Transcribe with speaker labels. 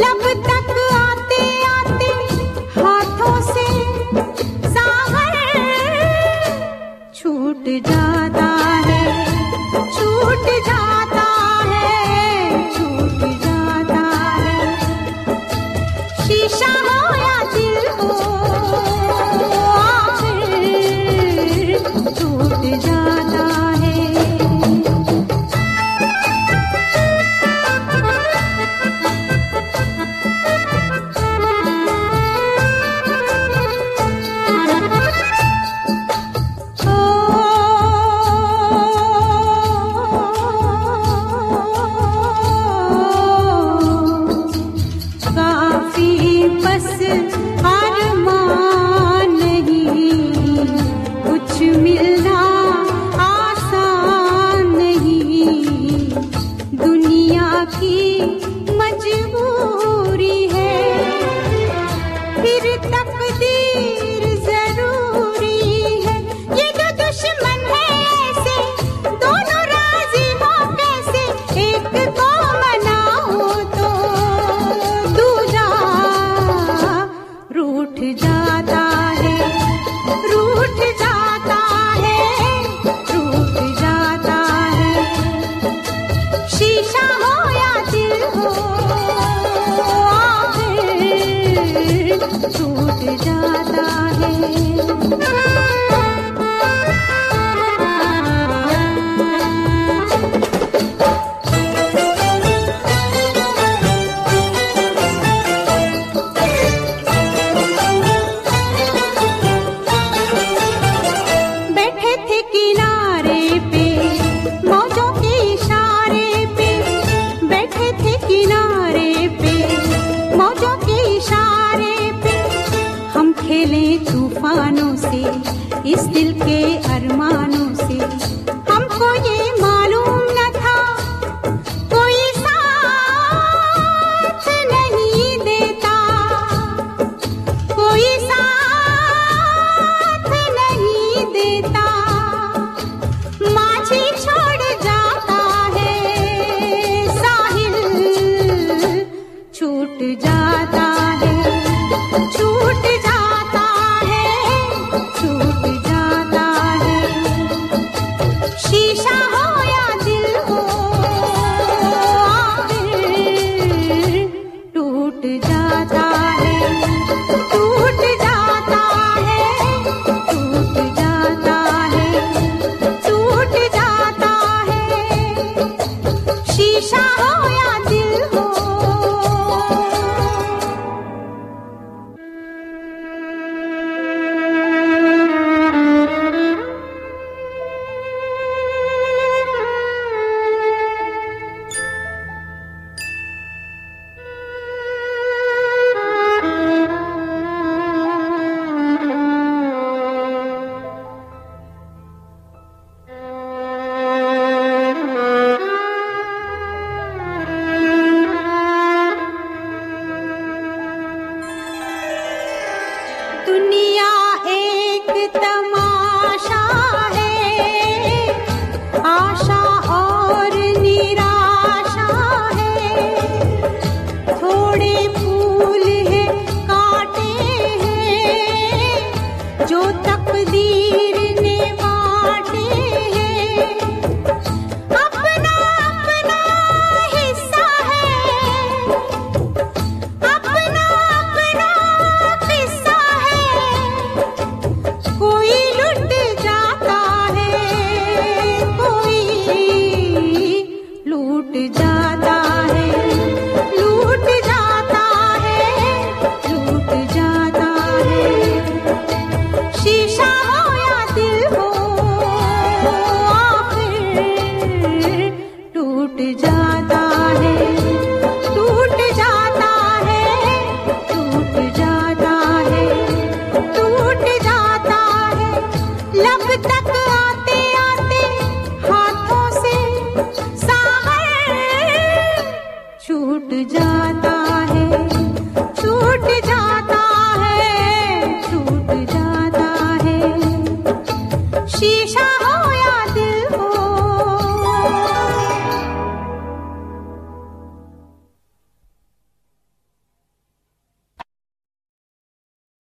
Speaker 1: लब Istil छूट